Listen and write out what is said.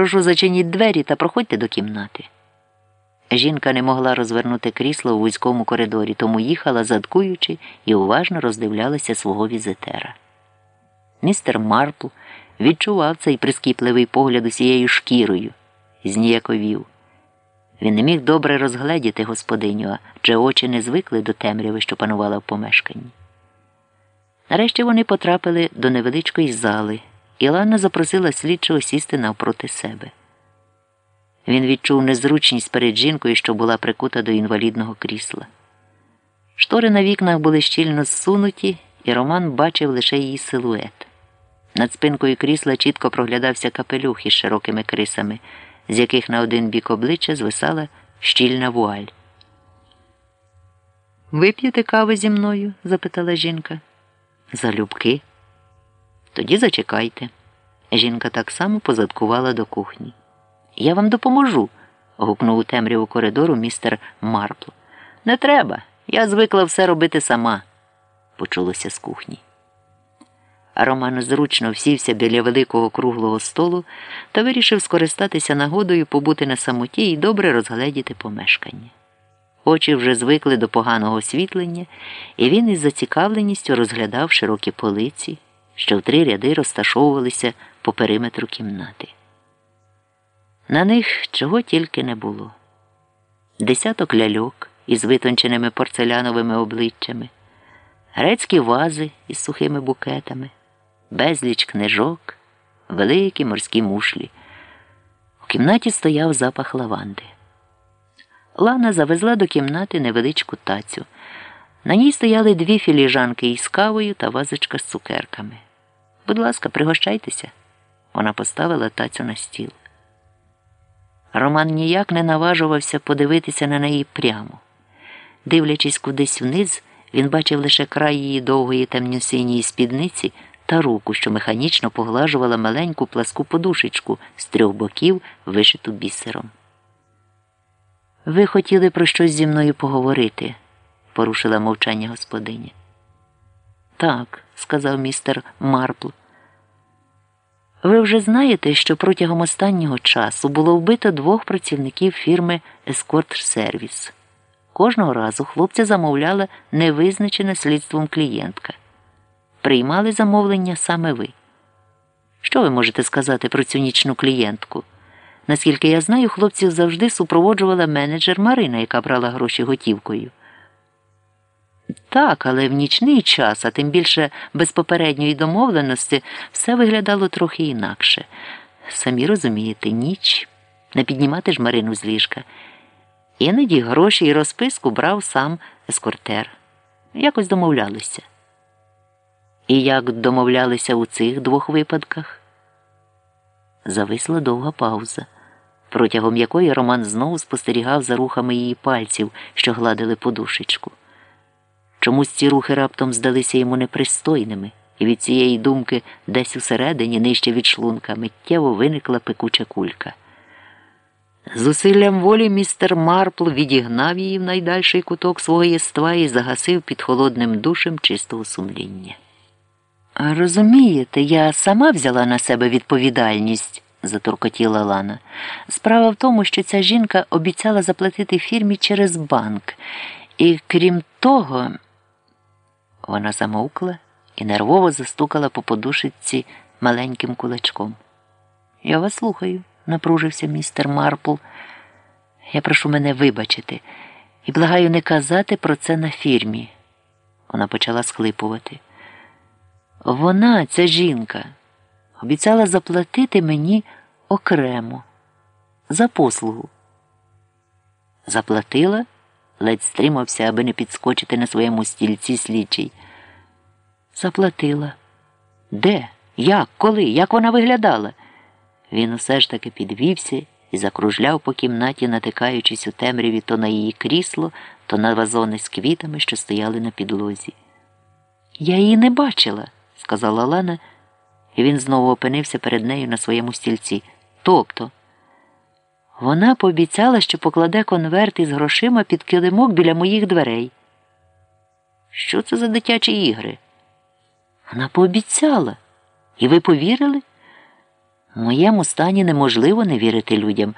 Прошу зачиніть двері та проходьте до кімнати. Жінка не могла розвернути крісло у вузькому коридорі, тому їхала, задкуючи, і уважно роздивлялася свого візитера. Містер Марпл відчував цей прискіпливий погляд усією шкірою зніяковів. Він не міг добре розгледіти господиню, адже очі не звикли до темряви, що панувала в помешканні. Нарешті вони потрапили до невеличкої зали, і Лана запросила слідчого сісти навпроти себе. Він відчув незручність перед жінкою, що була прикута до інвалідного крісла. Штори на вікнах були щільно зсунуті, і Роман бачив лише її силует. Над спинкою крісла чітко проглядався капелюх із широкими крисами, з яких на один бік обличчя звисала щільна вуаль. Вип'єте кави зі мною? запитала жінка. Залюбки. Тоді зачекайте. Жінка так само позадкувала до кухні. Я вам допоможу. гукнув у темряву коридору містер Марпл. Не треба. Я звикла все робити сама, почулося з кухні. Роман зручно всівся біля великого круглого столу та вирішив скористатися нагодою побути на самоті і добре розгледіти помешкання. Очі вже звикли до поганого освітлення, і він із зацікавленістю розглядав широкі полиці, що в три ряди розташовувалися по периметру кімнати. На них чого тільки не було. Десяток ляльок із витонченими порцеляновими обличчями, грецькі вази із сухими букетами, безліч книжок, великі морські мушлі. У кімнаті стояв запах лаванди. Лана завезла до кімнати невеличку тацю. На ній стояли дві філіжанки із кавою та вазочка з цукерками. Будь ласка, пригощайтеся. Вона поставила тацю на стіл. Роман ніяк не наважувався подивитися на неї прямо. Дивлячись кудись вниз, він бачив лише край її довгої темньосиньої спідниці та руку, що механічно поглажувала маленьку пласку подушечку з трьох боків, вишиту бісером. Ви хотіли про щось зі мною поговорити, порушила мовчання господиня. Так, сказав містер Марпл. Ви вже знаєте, що протягом останнього часу було вбито двох працівників фірми Ескорт Сервіс. Кожного разу хлопця замовляла невизначена слідством клієнтка. Приймали замовлення саме ви. Що ви можете сказати про цю нічну клієнтку? Наскільки я знаю, хлопців завжди супроводжувала менеджер Марина, яка брала гроші готівкою. Так, але в нічний час, а тим більше без попередньої домовленості, все виглядало трохи інакше. Самі розумієте, ніч не піднімати ж Марину з ліжка. Іноді гроші і розписку брав сам ескортер. Якось домовлялися. І як домовлялися у цих двох випадках? Зависла довга пауза, протягом якої Роман знову спостерігав за рухами її пальців, що гладили подушечку. Чомусь ці рухи раптом здалися йому непристойними, і від цієї думки десь усередині, нижче від шлунка, миттєво виникла пекуча кулька. Зусиллям волі містер Марпл відігнав її в найдальший куток свого єства і загасив під холодним душем чистого сумління. Розумієте, я сама взяла на себе відповідальність, заторкотіла Лана. Справа в тому, що ця жінка обіцяла заплатити фірмі через банк, і крім того. Вона замовкла і нервово застукала по подушиці маленьким кулачком. Я вас слухаю, напружився містер Марпл. Я прошу мене вибачити і благаю не казати про це на фірмі. Вона почала схлипувати. Вона, ця жінка, обіцяла заплатити мені окремо за послугу. Заплатила? ледь стримався, аби не підскочити на своєму стільці слідчий. Заплатила. Де? Як? Коли? Як вона виглядала? Він усе ж таки підвівся і закружляв по кімнаті, натикаючись у темряві то на її крісло, то на вазони з квітами, що стояли на підлозі. Я її не бачила, сказала Лана, і він знову опинився перед нею на своєму стільці. Тобто. Вона пообіцяла, що покладе конверт із грошима під килимок біля моїх дверей. Що це за дитячі ігри? Вона пообіцяла. І ви повірили? В моєму стані неможливо не вірити людям.